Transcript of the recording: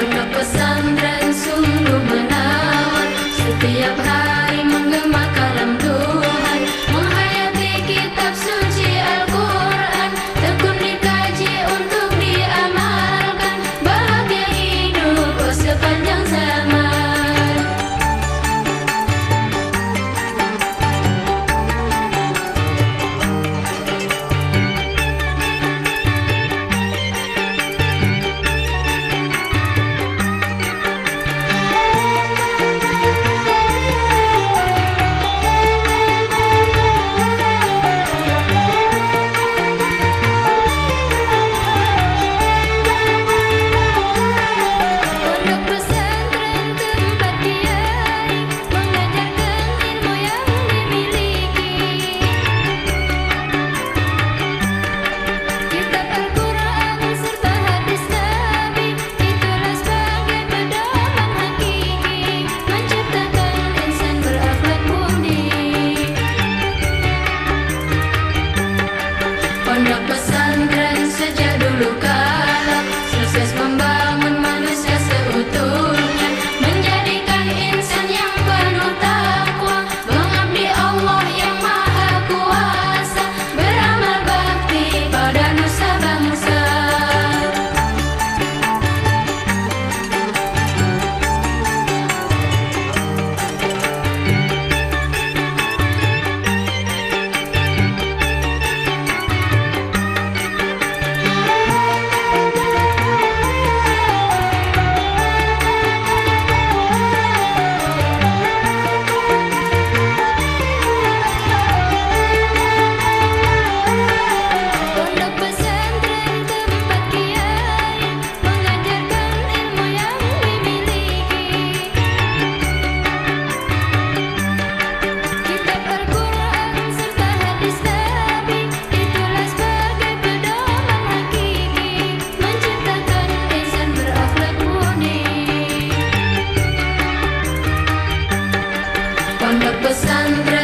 Hoy no pasando. Alessandra.